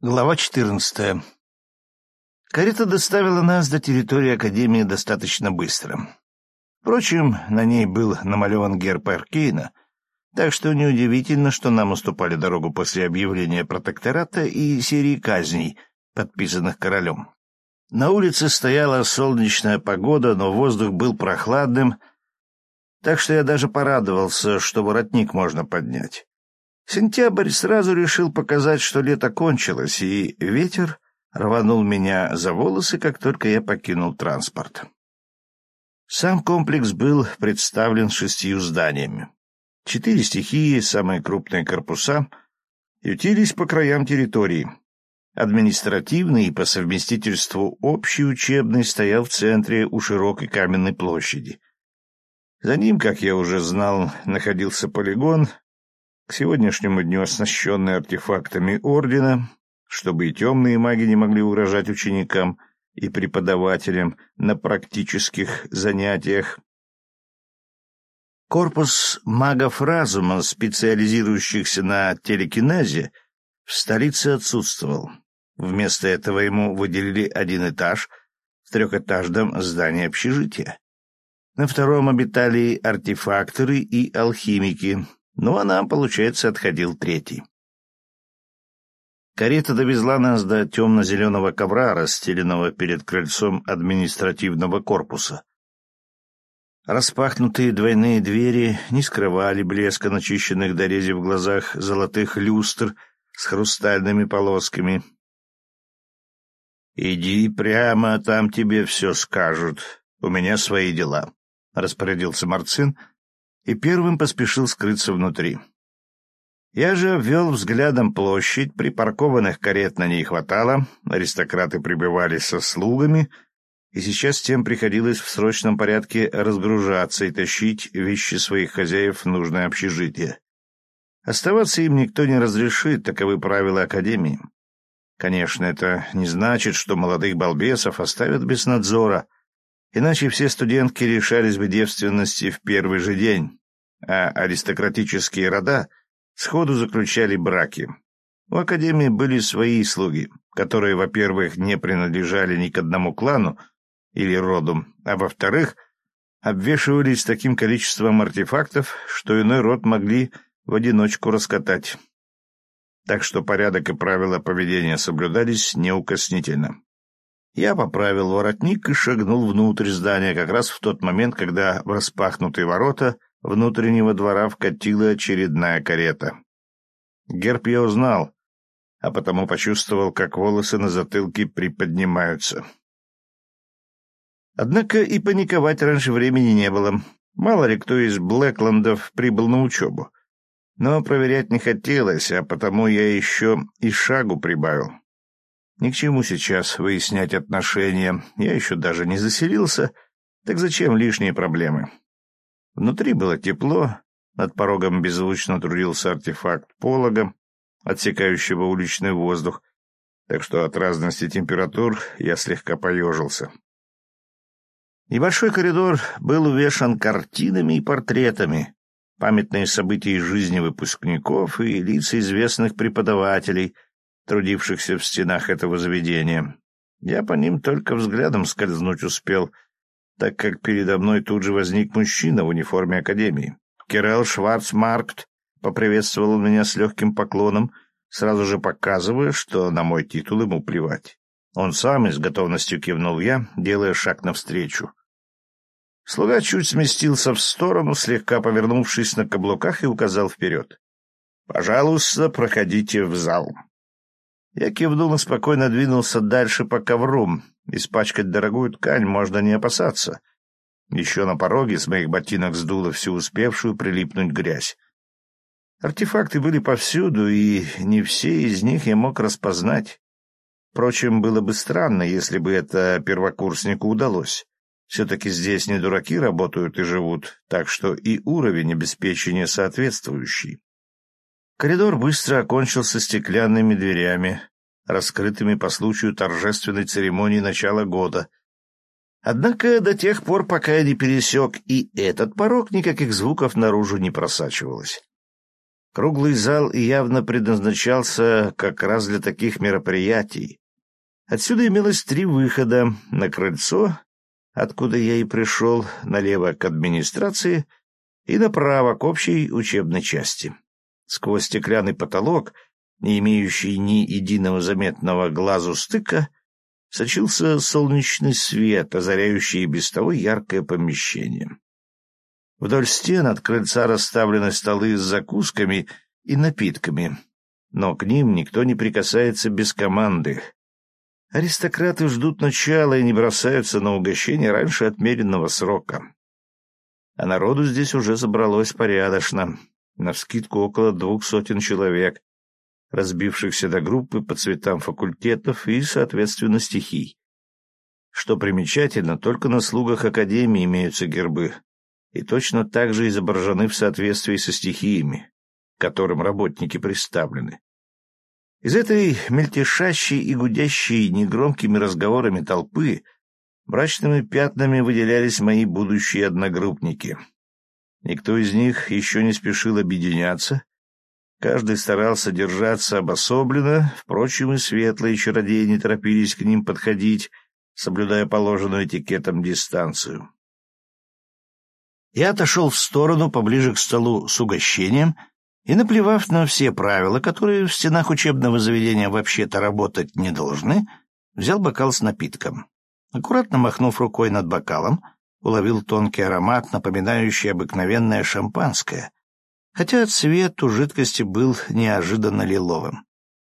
Глава 14. Карета доставила нас до территории Академии достаточно быстро. Впрочем, на ней был намалеван герб Аркейна, так что неудивительно, что нам уступали дорогу после объявления протектората и серии казней, подписанных королем. На улице стояла солнечная погода, но воздух был прохладным, так что я даже порадовался, что воротник можно поднять. Сентябрь сразу решил показать, что лето кончилось, и ветер рванул меня за волосы, как только я покинул транспорт. Сам комплекс был представлен шестью зданиями. Четыре стихии, самые крупные корпуса, ютились по краям территории. Административный и по совместительству общий учебный стоял в центре у широкой каменной площади. За ним, как я уже знал, находился полигон, к сегодняшнему дню оснащенный артефактами Ордена, чтобы и темные маги не могли угрожать ученикам и преподавателям на практических занятиях. Корпус магов разума, специализирующихся на телекинезе, в столице отсутствовал. Вместо этого ему выделили один этаж в трехэтажном здании общежития. На втором обитали артефакторы и алхимики, ну, а нам, получается, отходил третий. Карета довезла нас до темно-зеленого ковра, расстеленного перед крыльцом административного корпуса. Распахнутые двойные двери не скрывали блеска начищенных до рези в глазах золотых люстр с хрустальными полосками. «Иди прямо, там тебе все скажут. У меня свои дела», — распорядился Марцин, и первым поспешил скрыться внутри. Я же обвел взглядом площадь, припаркованных карет на ней хватало, аристократы прибывали со слугами, и сейчас тем приходилось в срочном порядке разгружаться и тащить вещи своих хозяев в нужное общежитие. Оставаться им никто не разрешит, таковы правила Академии. Конечно, это не значит, что молодых балбесов оставят без надзора, иначе все студентки лишались бы девственности в первый же день а аристократические рода сходу заключали браки. У Академии были свои слуги, которые, во-первых, не принадлежали ни к одному клану или роду, а во-вторых, обвешивались таким количеством артефактов, что иной род могли в одиночку раскатать. Так что порядок и правила поведения соблюдались неукоснительно. Я поправил воротник и шагнул внутрь здания как раз в тот момент, когда в распахнутые ворота внутреннего двора вкатила очередная карета. Герб я узнал, а потому почувствовал, как волосы на затылке приподнимаются. Однако и паниковать раньше времени не было. Мало ли кто из Блэкландов прибыл на учебу. Но проверять не хотелось, а потому я еще и шагу прибавил. Ни к чему сейчас выяснять отношения. Я еще даже не заселился, так зачем лишние проблемы? Внутри было тепло, над порогом беззвучно трудился артефакт полога, отсекающего уличный воздух, так что от разности температур я слегка поежился. Небольшой коридор был увешан картинами и портретами, памятные события из жизни выпускников и лица известных преподавателей, трудившихся в стенах этого заведения. Я по ним только взглядом скользнуть успел — так как передо мной тут же возник мужчина в униформе Академии. Кирелл Шварцмаркт поприветствовал меня с легким поклоном, сразу же показывая, что на мой титул ему плевать. Он сам и с готовностью кивнул я, делая шаг навстречу. Слуга чуть сместился в сторону, слегка повернувшись на каблуках и указал вперед. «Пожалуйста, проходите в зал». Я кивнул и спокойно двинулся дальше по ковру. Испачкать дорогую ткань можно не опасаться. Еще на пороге с моих ботинок сдуло всю успевшую прилипнуть грязь. Артефакты были повсюду, и не все из них я мог распознать. Впрочем, было бы странно, если бы это первокурснику удалось. Все-таки здесь не дураки работают и живут, так что и уровень обеспечения соответствующий. Коридор быстро окончился стеклянными дверями, раскрытыми по случаю торжественной церемонии начала года. Однако до тех пор, пока я не пересек и этот порог, никаких звуков наружу не просачивалось. Круглый зал явно предназначался как раз для таких мероприятий. Отсюда имелось три выхода — на крыльцо, откуда я и пришел, налево к администрации и направо к общей учебной части. Сквозь стеклянный потолок, не имеющий ни единого заметного глазу стыка, сочился солнечный свет, озаряющий без того яркое помещение. Вдоль стен от крыльца расставлены столы с закусками и напитками, но к ним никто не прикасается без команды. Аристократы ждут начала и не бросаются на угощение раньше отмеренного срока. А народу здесь уже собралось порядочно, навскидку около двух сотен человек, разбившихся до группы по цветам факультетов и, соответственно, стихий. Что примечательно, только на слугах Академии имеются гербы, и точно так же изображены в соответствии со стихиями, которым работники представлены. Из этой мельтешащей и гудящей негромкими разговорами толпы мрачными пятнами выделялись мои будущие одногруппники. Никто из них еще не спешил объединяться, каждый старался держаться обособленно, впрочем, и светлые чародеи не торопились к ним подходить, соблюдая положенную этикетом дистанцию. Я отошел в сторону, поближе к столу с угощением, и, наплевав на все правила, которые в стенах учебного заведения вообще-то работать не должны, взял бокал с напитком. Аккуратно махнув рукой над бокалом, уловил тонкий аромат, напоминающий обыкновенное шампанское, хотя цвет у жидкости был неожиданно лиловым.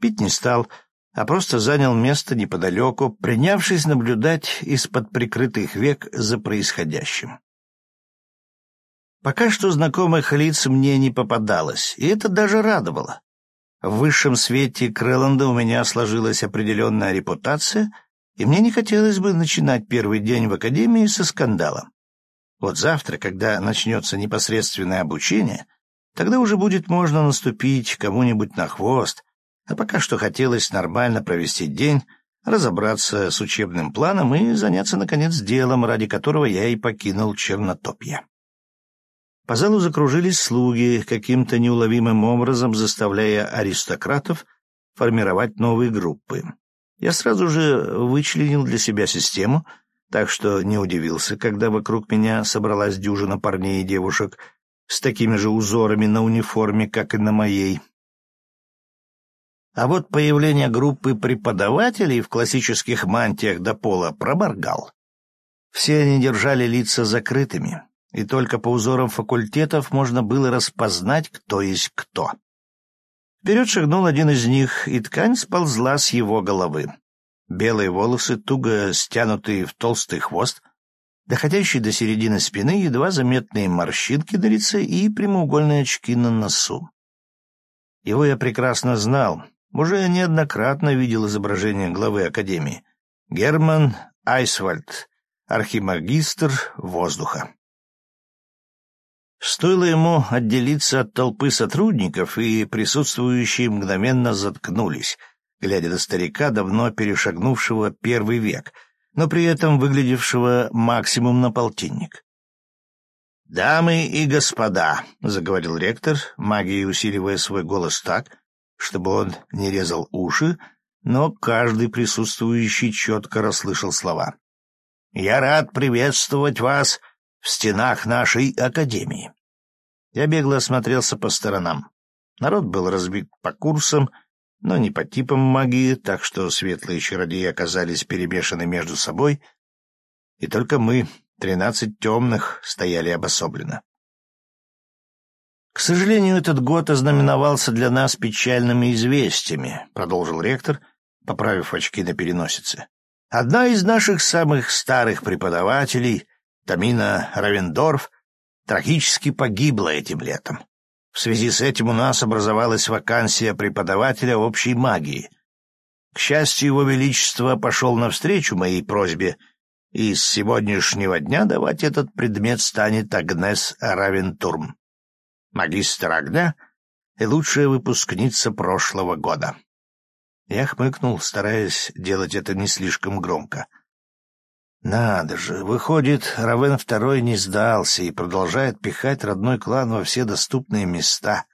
Пить не стал, а просто занял место неподалеку, принявшись наблюдать из-под прикрытых век за происходящим. Пока что знакомых лиц мне не попадалось, и это даже радовало. В высшем свете Крэланда у меня сложилась определенная репутация, и мне не хотелось бы начинать первый день в академии со скандала. Вот завтра, когда начнется непосредственное обучение, тогда уже будет можно наступить кому-нибудь на хвост, а пока что хотелось нормально провести день, разобраться с учебным планом и заняться, наконец, делом, ради которого я и покинул Чернотопье. По залу закружились слуги, каким-то неуловимым образом заставляя аристократов формировать новые группы. Я сразу же вычленил для себя систему, так что не удивился, когда вокруг меня собралась дюжина парней и девушек с такими же узорами на униформе, как и на моей. А вот появление группы преподавателей в классических мантиях до пола проморгал. Все они держали лица закрытыми, и только по узорам факультетов можно было распознать, кто есть кто. Вперед шагнул один из них, и ткань сползла с его головы. Белые волосы, туго стянутые в толстый хвост, доходящие до середины спины, едва заметные морщинки на лице и прямоугольные очки на носу. Его я прекрасно знал, уже неоднократно видел изображение главы Академии. Герман Айсвальд, архимагистр воздуха. Стоило ему отделиться от толпы сотрудников, и присутствующие мгновенно заткнулись, глядя на старика, давно перешагнувшего первый век, но при этом выглядевшего максимум на полтинник. «Дамы и господа», — заговорил ректор, магией усиливая свой голос так, чтобы он не резал уши, но каждый присутствующий четко расслышал слова. «Я рад приветствовать вас в стенах нашей академии. Я бегло осмотрелся по сторонам. Народ был разбит по курсам, но не по типам магии, так что светлые чародеи оказались перемешаны между собой, и только мы, тринадцать темных, стояли обособленно. «К сожалению, этот год ознаменовался для нас печальными известиями», — продолжил ректор, поправив очки на переносице. «Одна из наших самых старых преподавателей — Тамина Равендорф трагически погибла этим летом. В связи с этим у нас образовалась вакансия преподавателя общей магии. К счастью, его величество пошел навстречу моей просьбе, и с сегодняшнего дня давать этот предмет станет Агнес Равентурм, магистр огня и лучшая выпускница прошлого года. Я хмыкнул, стараясь делать это не слишком громко — надо же, выходит, Равен II не сдался и продолжает пихать родной клан во все доступные места.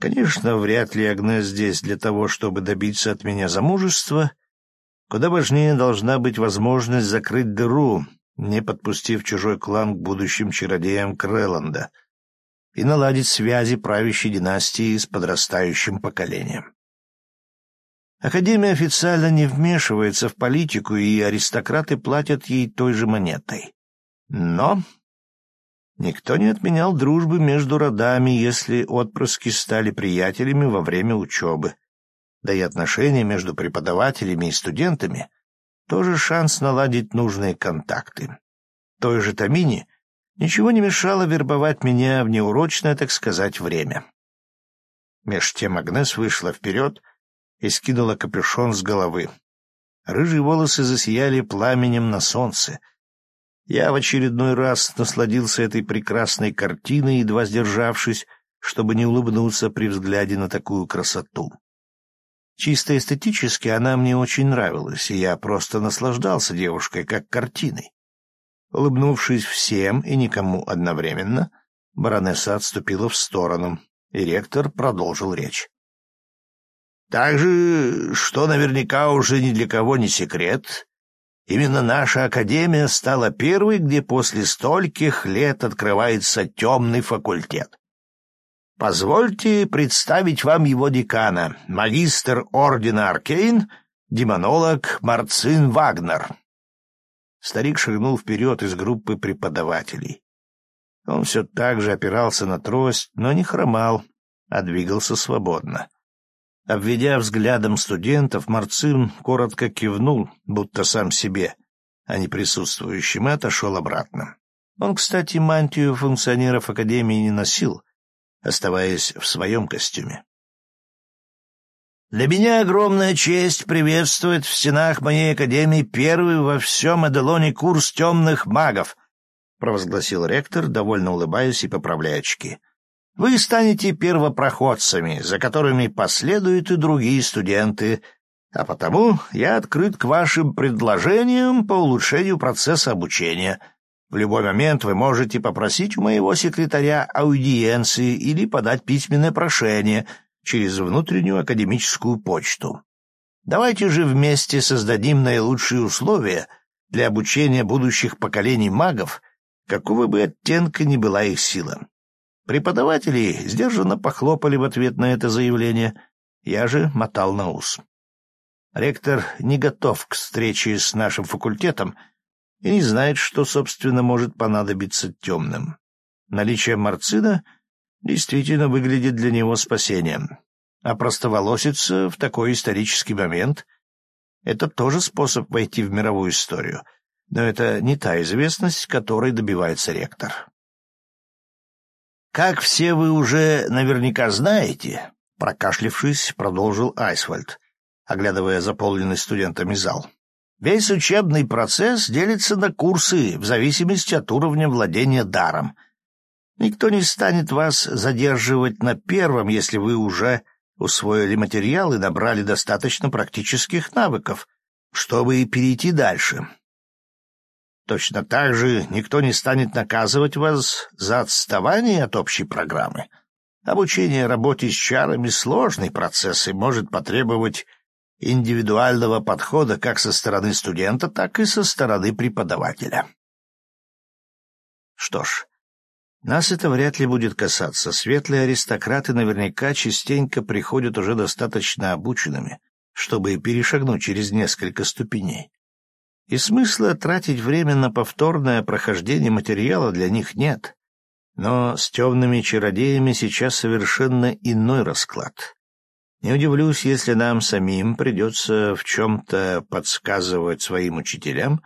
Конечно, вряд ли Агнес здесь для того, чтобы добиться от меня замужества. Куда важнее должна быть возможность закрыть дыру, не подпустив чужой клан к будущим чародеям Крэланда, и наладить связи правящей династии с подрастающим поколением. Академия официально не вмешивается в политику, и аристократы платят ей той же монетой. Но Никто не отменял дружбы между родами, если отпрыски стали приятелями во время учебы. Да и отношения между преподавателями и студентами — тоже шанс наладить нужные контакты. Той же Тамине ничего не мешало вербовать меня в неурочное, так сказать, время. Меж тем Агнес вышла вперед и скинула капюшон с головы. Рыжие волосы засияли пламенем на солнце — я в очередной раз насладился этой прекрасной картиной, едва сдержавшись, чтобы не улыбнуться при взгляде на такую красоту. Чисто эстетически она мне очень нравилась, и я просто наслаждался девушкой как картиной. Улыбнувшись всем и никому одновременно, баронесса отступила в сторону, и ректор продолжил речь. «Также, что наверняка уже ни для кого не секрет, Именно наша академия стала первой, где после стольких лет открывается темный факультет. Позвольте представить вам его декана, магистр ордена Аркейн, демонолог Марцин Вагнер. Старик шагнул вперед из группы преподавателей. Он все так же опирался на трость, но не хромал, а двигался свободно. Обведя взглядом студентов, Марцин коротко кивнул, будто сам себе, а не присутствующим, и отошел обратно. Он, кстати, мантию функционеров Академии не носил, оставаясь в своем костюме. «Для меня огромная честь приветствовать в стенах моей Академии первый во всем Эделоне курс темных магов», — провозгласил ректор, довольно улыбаясь и поправляя очки. — вы станете первопроходцами, за которыми последуют и другие студенты, а потому я открыт к вашим предложениям по улучшению процесса обучения. В любой момент вы можете попросить у моего секретаря аудиенции или подать письменное прошение через внутреннюю академическую почту. Давайте же вместе создадим наилучшие условия для обучения будущих поколений магов, какого бы оттенка ни была их сила. Преподаватели сдержанно похлопали в ответ на это заявление. Я же мотал на ус. Ректор не готов к встрече с нашим факультетом и не знает, что, собственно, может понадобиться темным. Наличие Марцина действительно выглядит для него спасением. А простоволоситься в такой исторический момент — это тоже способ войти в мировую историю. Но это не та известность, которой добивается ректор. «Как все вы уже наверняка знаете», — прокашлившись, продолжил Айсвальд, оглядывая заполненный студентами зал. «Весь учебный процесс делится на курсы в зависимости от уровня владения даром. Никто не станет вас задерживать на первом, если вы уже усвоили материал и набрали достаточно практических навыков, чтобы перейти дальше. Точно так же никто не станет наказывать вас за отставание от общей программы. Обучение работе с чарами — сложный процесс и может потребовать индивидуального подхода как со стороны студента, так и со стороны преподавателя. Что ж, нас это вряд ли будет касаться. Светлые аристократы наверняка частенько приходят уже достаточно обученными, чтобы перешагнуть через несколько ступеней и смысла тратить время на повторное прохождение материала для них нет. Но с темными чародеями сейчас совершенно иной расклад. Не удивлюсь, если нам самим придется в чем-то подсказывать своим учителям,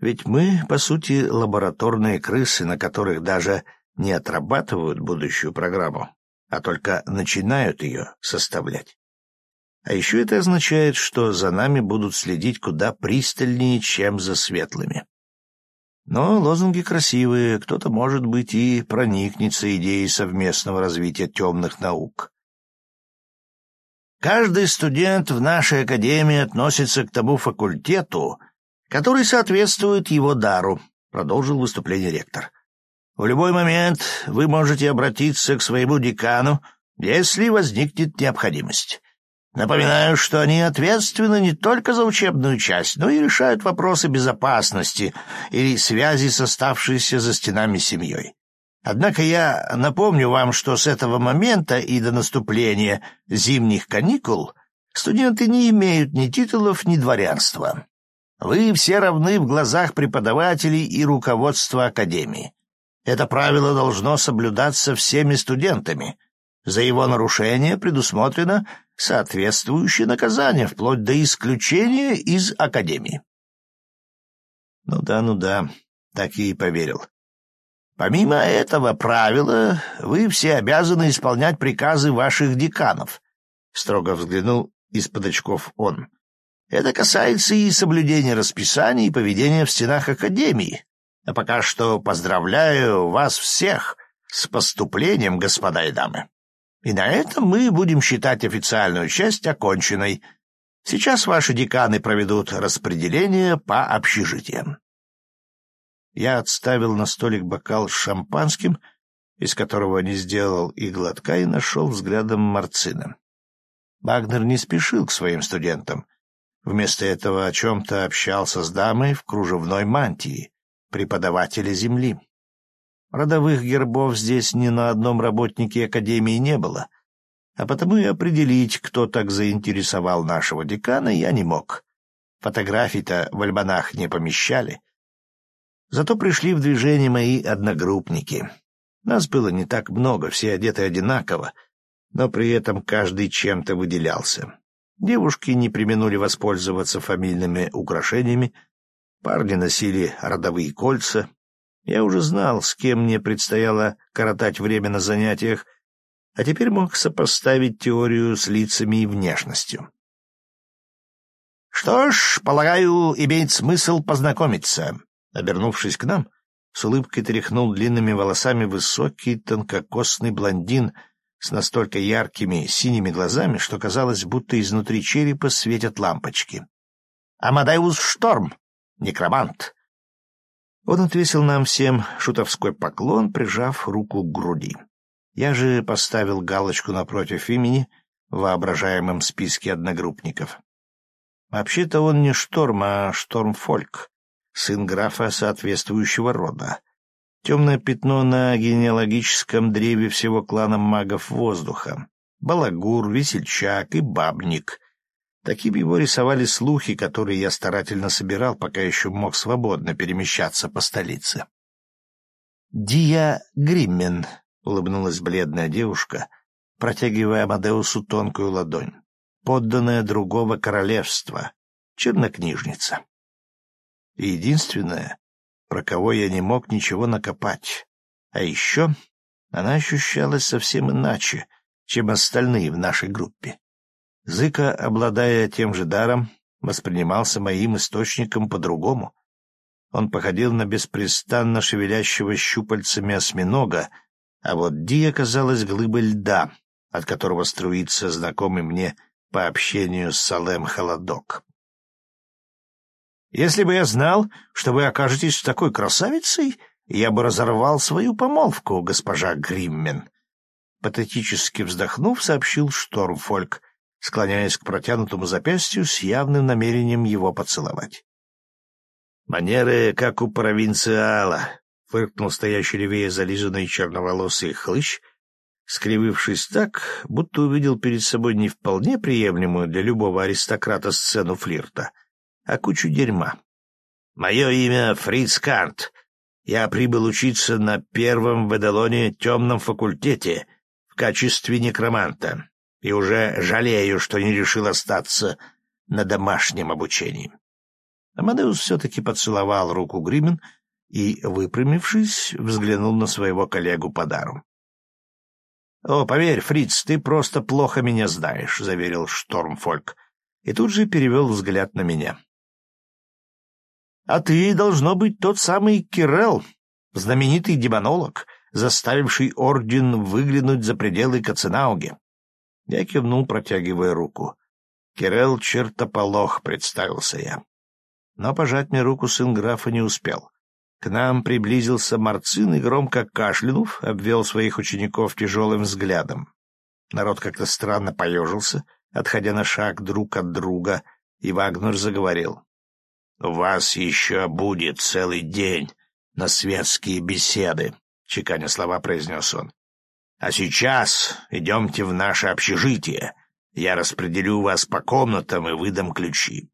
ведь мы, по сути, лабораторные крысы, на которых даже не отрабатывают будущую программу, а только начинают ее составлять. А еще это означает, что за нами будут следить куда пристальнее, чем за светлыми. Но лозунги красивые, кто-то, может быть, и проникнется идеей совместного развития темных наук. Каждый студент в нашей академии относится к тому факультету, который соответствует его дару, — продолжил выступление ректор. В любой момент вы можете обратиться к своему декану если возникнет необходимость. Напоминаю, что они ответственны не только за учебную часть, но и решают вопросы безопасности или связи с оставшейся за стенами семьей. Однако я напомню вам, что с этого момента и до наступления зимних каникул студенты не имеют ни титулов, ни дворянства. Вы все равны в глазах преподавателей и руководства Академии. Это правило должно соблюдаться всеми студентами. За его нарушение предусмотрено соответствующее наказание, вплоть до исключения из Академии. Ну да, ну да, так и поверил. Помимо этого правила, вы все обязаны исполнять приказы ваших деканов, — строго взглянул из-под очков он. Это касается и соблюдения расписаний и поведения в стенах Академии. А пока что поздравляю вас всех с поступлением, господа и дамы. И на этом мы будем считать официальную часть оконченной. Сейчас ваши деканы проведут распределение по общежитиям. Я отставил на столик бокал с шампанским, из которого не сделал и глотка, и нашел взглядом Марцина. Багнер не спешил к своим студентам. Вместо этого о чем-то общался с дамой в кружевной мантии, преподавателя земли. Родовых гербов здесь ни на одном работнике Академии не было, а потому и определить, кто так заинтересовал нашего декана, я не мог. Фотографий-то в альманах не помещали, Зато пришли в движение мои одногруппники. Нас было не так много, все одеты одинаково, но при этом каждый чем-то выделялся. Девушки не применули воспользоваться фамильными украшениями, парни носили родовые кольца. Я уже знал, с кем мне предстояло коротать время на занятиях, а теперь мог сопоставить теорию с лицами и внешностью. «Что ж, полагаю, имеет смысл познакомиться», Обернувшись к нам, с улыбкой тряхнул длинными волосами высокий тонкокосный блондин с настолько яркими синими глазами, что казалось, будто изнутри черепа светят лампочки. «Амадеус Шторм! Некромант!» Он отвесил нам всем шутовской поклон, прижав руку к груди. Я же поставил галочку напротив имени в воображаемом списке одногруппников. Вообще-то он не Шторм, а Штормфольк, сын графа соответствующего рода. Темное пятно на генеалогическом древе всего клана магов воздуха. Балагур, Весельчак и Бабник. Таким его рисовали слухи, которые я старательно собирал, пока еще мог свободно перемещаться по столице. «Дия Гриммен», — улыбнулась бледная девушка, протягивая Амадеусу тонкую ладонь, подданная другого королевства, чернокнижница и единственная, про кого я не мог ничего накопать. А еще она ощущалась совсем иначе, чем остальные в нашей группе. Зыка, обладая тем же даром, воспринимался моим источником по-другому. Он походил на беспрестанно шевелящего щупальцами осьминога, а вот Ди оказалась глыбой льда, от которого струится знакомый мне по общению с Салем холодок. Если бы я знал, что вы окажетесь такой красавицей, я бы разорвал свою помолвку, госпожа Гриммен. Патетически вздохнув, сообщил Штормфольк, склоняясь к протянутому запястью с явным намерением его поцеловать. «Манеры, как у провинциала», — фыркнул стоящий левее зализанный черноволосый хлыщ, скривившись так, будто увидел перед собой не вполне приемлемую для любого аристократа сцену флирта — а кучу дерьма. Мое имя Фриц Карт. Я прибыл учиться на первом в Эдалоне темном факультете в качестве некроманта и уже жалею, что не решил остаться на домашнем обучении. Амадеус все-таки поцеловал руку Гримен и, выпрямившись, взглянул на своего коллегу по дару. — О, поверь, Фриц, ты просто плохо меня знаешь, — заверил Штормфольк, и тут же перевел взгляд на меня. А ты, должно быть, тот самый Кирелл, знаменитый демонолог, заставивший орден выглянуть за пределы Каценауги. Я кивнул, протягивая руку. Кирелл чертополох, представился я. Но пожать мне руку сын графа не успел. К нам приблизился Марцин и, громко кашлянув, обвел своих учеников тяжелым взглядом. Народ как-то странно поежился, отходя на шаг друг от друга, и Вагнер заговорил. — У вас еще будет целый день на светские беседы, — чеканя слова произнес он. — А сейчас идемте в наше общежитие. Я распределю вас по комнатам и выдам ключи.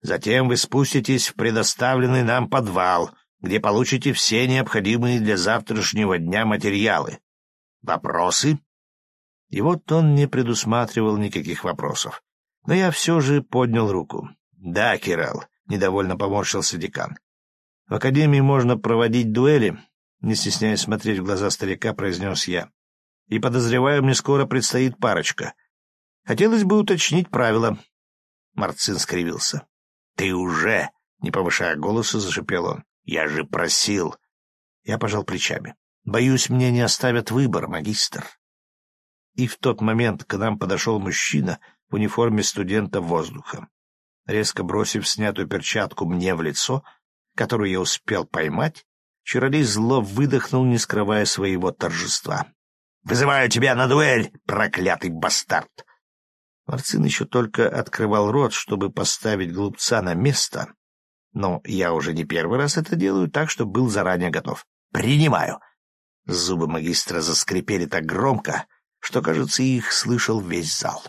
Затем вы спуститесь в предоставленный нам подвал, где получите все необходимые для завтрашнего дня материалы. Вопросы? И вот он не предусматривал никаких вопросов. Но я все же поднял руку. «Да, Киралл», — недовольно поморщился декан. «В академии можно проводить дуэли», — не стесняясь смотреть в глаза старика, произнес я. «И, подозреваю, мне скоро предстоит парочка. Хотелось бы уточнить правила». Марцин скривился. «Ты уже...» — не повышая голоса, зашипел он. «Я же просил...» Я пожал плечами. «Боюсь, мне не оставят выбор, магистр». И в тот момент к нам подошел мужчина в униформе студента воздуха. Резко бросив снятую перчатку мне в лицо, которую я успел поймать, Чародей зло выдохнул, не скрывая своего торжества. «Вызываю тебя на дуэль, проклятый бастард!» Марцин еще только открывал рот, чтобы поставить глупца на место, но я уже не первый раз это делаю, так что был заранее готов. «Принимаю!» Зубы магистра заскрипели так громко, что, кажется, их слышал весь зал.